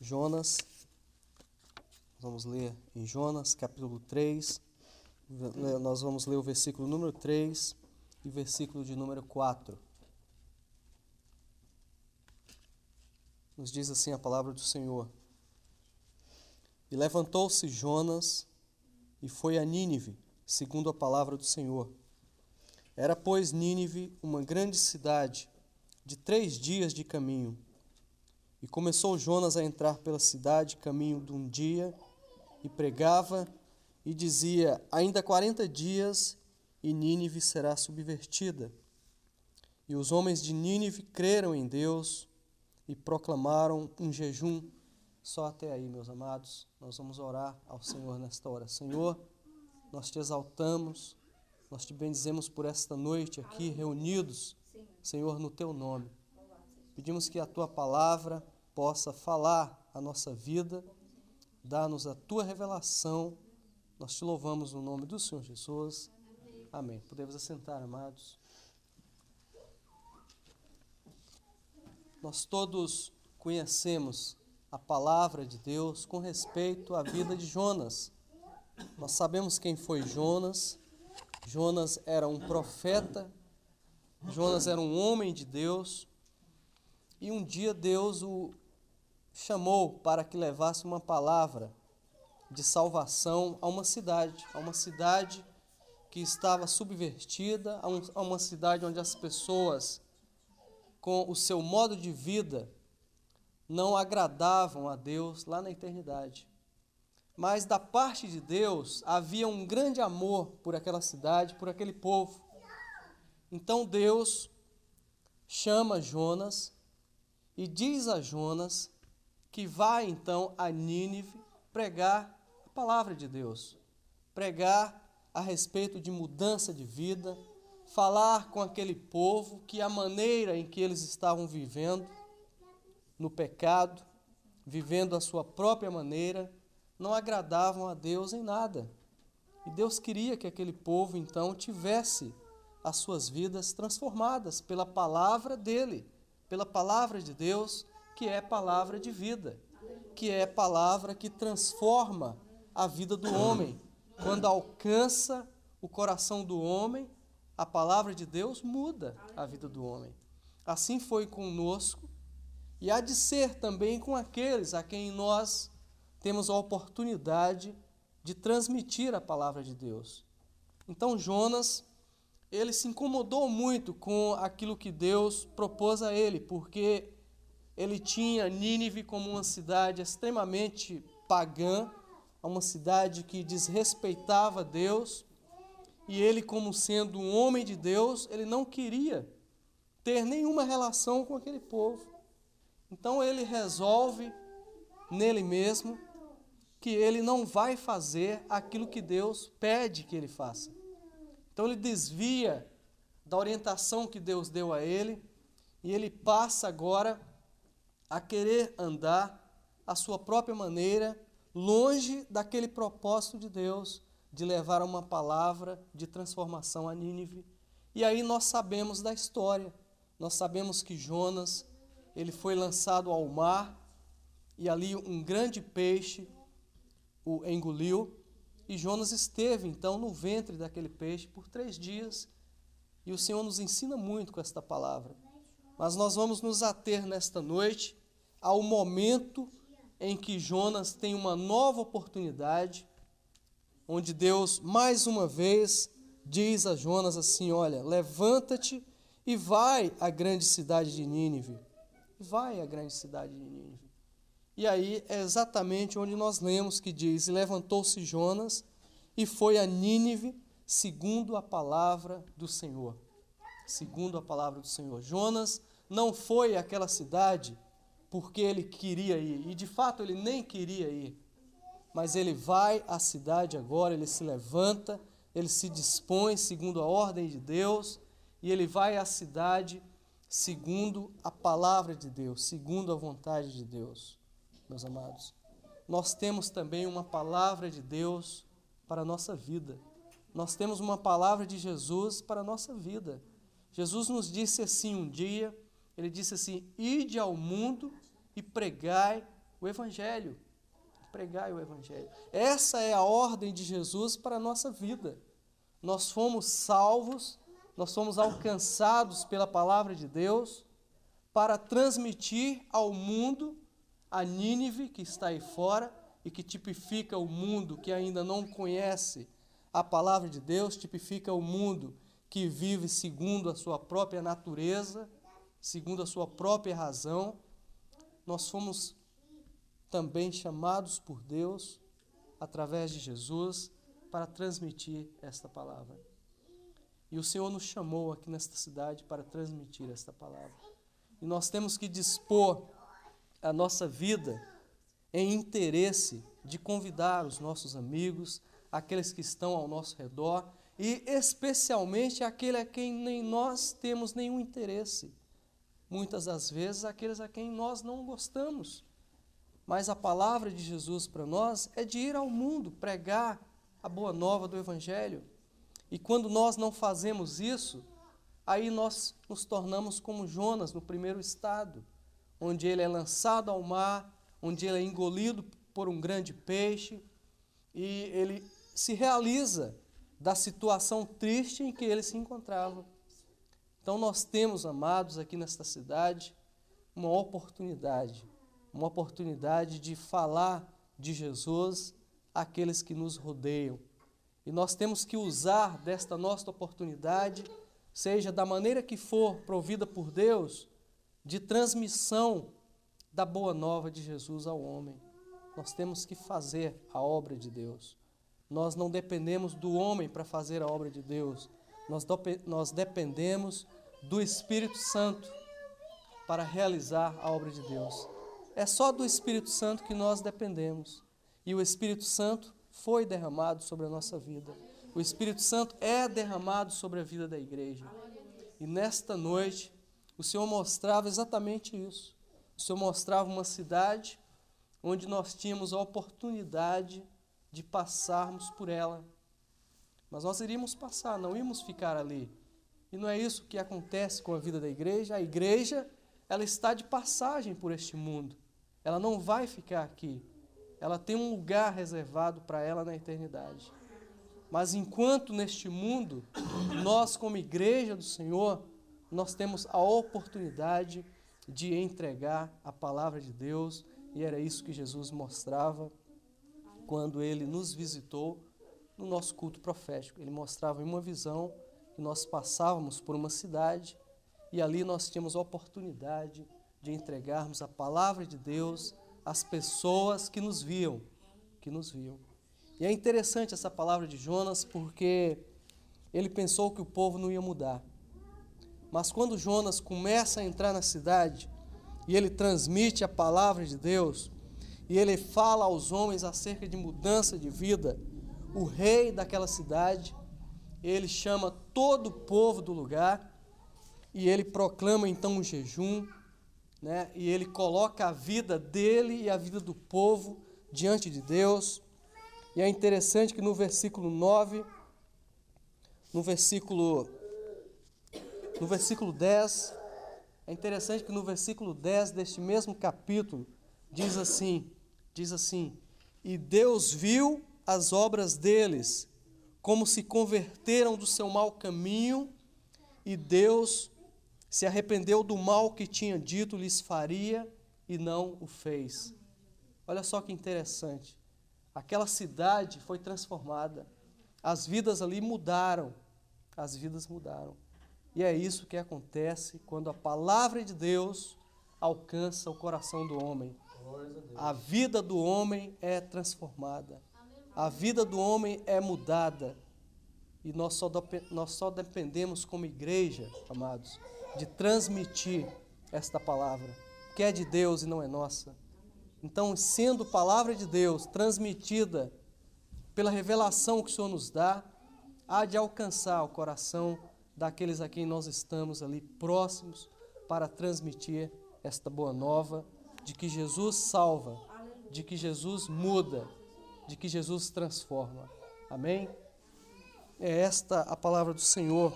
Jonas. Vamos ler em Jonas, capítulo 3. Nós vamos ler o versículo número 3 e versículo de número 4. Nos diz assim a palavra do Senhor. E levantou-se Jonas e foi a Nínive, segundo a palavra do Senhor. Era, pois, Nínive uma grande cidade, de três dias de caminho. E começou Jonas a entrar pela cidade, caminho de um dia, e pregava e dizia: Ainda quarenta dias e Nínive será subvertida. E os homens de Nínive creram em Deus e proclamaram um jejum. Só até aí, meus amados, nós vamos orar ao Senhor nesta hora. Senhor, nós te exaltamos, nós te bendizemos por esta noite aqui reunidos, Senhor, no teu nome. Pedimos que a tua palavra possa falar a nossa vida, dar-nos a tua revelação. Nós te louvamos no nome do Senhor Jesus. Amém. Podemos assentar, amados. Nós todos conhecemos a palavra de Deus com respeito à vida de Jonas. Nós sabemos quem foi Jonas. Jonas era um profeta, Jonas era um homem de Deus, e um dia Deus o chamou para que levasse uma palavra de salvação a uma cidade, a uma cidade que estava subvertida, a uma cidade onde as pessoas com o seu modo de vida não agradavam a Deus lá na eternidade. Mas da parte de Deus havia um grande amor por aquela cidade, por aquele povo. Então Deus chama Jonas e diz a Jonas que vai então a Nínive pregar a palavra de Deus, pregar a respeito de mudança de vida, falar com aquele povo que a maneira em que eles estavam vivendo no pecado, vivendo a sua própria maneira, não agradavam a Deus em nada. E Deus queria que aquele povo então tivesse as suas vidas transformadas pela palavra dele, pela palavra de Deus, que é palavra de vida, que é palavra que transforma a vida do homem. Quando alcança o coração do homem, a palavra de Deus muda a vida do homem. Assim foi conosco e há de ser também com aqueles a quem nós temos a oportunidade de transmitir a palavra de Deus. Então Jonas, ele se incomodou muito com aquilo que Deus propôs a ele, porque ele tinha Nínive como uma cidade extremamente pagã, uma cidade que desrespeitava Deus, e ele, como sendo um homem de Deus, ele não queria ter nenhuma relação com aquele povo. Então ele resolve nele mesmo que ele não vai fazer aquilo que Deus pede que ele faça. Então ele desvia da orientação que Deus deu a ele e ele passa agora a querer andar a sua própria maneira, longe daquele propósito de Deus de levar uma palavra de transformação a Nínive. E aí nós sabemos da história. Nós sabemos que Jonas, ele foi lançado ao mar e ali um grande peixe o engoliu. E Jonas esteve então no ventre daquele peixe por três dias. E o Senhor nos ensina muito com esta palavra. Mas nós vamos nos ater nesta noite ao momento em que Jonas tem uma nova oportunidade onde Deus mais uma vez diz a Jonas assim: Olha, levanta-te e vai à grande cidade de Nínive. Vai à grande cidade de Nínive. E aí é exatamente onde nós lemos que diz: Levantou-se Jonas e foi a Nínive, segundo a palavra do Senhor. Segundo a palavra do Senhor. Jonas não foi àquela cidade porque ele queria ir, e de fato ele nem queria ir mas ele vai à cidade agora, ele se levanta, ele se dispõe segundo a ordem de Deus, e ele vai à cidade segundo a palavra de Deus, segundo a vontade de Deus. Meus amados, nós temos também uma palavra de Deus para a nossa vida. Nós temos uma palavra de Jesus para a nossa vida. Jesus nos disse assim um dia, ele disse assim: "Ide ao mundo e pregai o Evangelho. Pregai o Evangelho. Essa é a ordem de Jesus para a nossa vida. Nós fomos salvos, nós fomos alcançados pela palavra de Deus para transmitir ao mundo a Nínive que está aí fora e que tipifica o mundo que ainda não conhece a palavra de Deus, tipifica o mundo que vive segundo a sua própria natureza, segundo a sua própria razão. Nós fomos também chamados por Deus, através de Jesus, para transmitir esta palavra. E o Senhor nos chamou aqui nesta cidade para transmitir esta palavra. E nós temos que dispor a nossa vida em interesse de convidar os nossos amigos, aqueles que estão ao nosso redor e especialmente aquele a quem nem nós temos nenhum interesse. Muitas das vezes aqueles a quem nós não gostamos. Mas a palavra de Jesus para nós é de ir ao mundo pregar a boa nova do evangelho. E quando nós não fazemos isso, aí nós nos tornamos como Jonas no primeiro estado, onde ele é lançado ao mar, onde ele é engolido por um grande peixe e ele se realiza da situação triste em que ele se encontrava. Então nós temos, amados, aqui nesta cidade, uma oportunidade, uma oportunidade de falar de Jesus àqueles que nos rodeiam, e nós temos que usar desta nossa oportunidade, seja da maneira que for provida por Deus, de transmissão da boa nova de Jesus ao homem. Nós temos que fazer a obra de Deus. Nós não dependemos do homem para fazer a obra de Deus. Nós, nós dependemos do Espírito Santo para realizar a obra de Deus. É só do Espírito Santo que nós dependemos. E o Espírito Santo foi derramado sobre a nossa vida. O Espírito Santo é derramado sobre a vida da igreja. E nesta noite, o Senhor mostrava exatamente isso. O Senhor mostrava uma cidade onde nós tínhamos a oportunidade de passarmos por ela. Mas nós iríamos passar, não íamos ficar ali. E não é isso que acontece com a vida da igreja. A igreja, ela está de passagem por este mundo. Ela não vai ficar aqui ela tem um lugar reservado para ela na eternidade. Mas enquanto neste mundo, nós como igreja do Senhor, nós temos a oportunidade de entregar a palavra de Deus, e era isso que Jesus mostrava quando ele nos visitou no nosso culto profético. Ele mostrava em uma visão nós passávamos por uma cidade e ali nós tínhamos a oportunidade de entregarmos a palavra de Deus as pessoas que nos viam, que nos viam. E é interessante essa palavra de Jonas porque ele pensou que o povo não ia mudar. Mas quando Jonas começa a entrar na cidade e ele transmite a palavra de Deus, e ele fala aos homens acerca de mudança de vida, o rei daquela cidade, ele chama todo o povo do lugar e ele proclama então um jejum, né? e ele coloca a vida dele e a vida do povo diante de Deus. E é interessante que no versículo 9, no versículo no versículo 10, é interessante que no versículo 10 deste mesmo capítulo diz assim, diz assim: "E Deus viu as obras deles, como se converteram do seu mau caminho, e Deus se arrependeu do mal que tinha dito lhes faria e não o fez. Olha só que interessante. Aquela cidade foi transformada. As vidas ali mudaram. As vidas mudaram. E é isso que acontece quando a palavra de Deus alcança o coração do homem. A vida do homem é transformada. A vida do homem é mudada. E nós só, nós só dependemos como igreja, amados, de transmitir esta palavra, que é de Deus e não é nossa. Então, sendo palavra de Deus transmitida pela revelação que o Senhor nos dá, há de alcançar o coração daqueles a quem nós estamos ali próximos para transmitir esta boa nova de que Jesus salva, de que Jesus muda, de que Jesus transforma. Amém? É esta a palavra do Senhor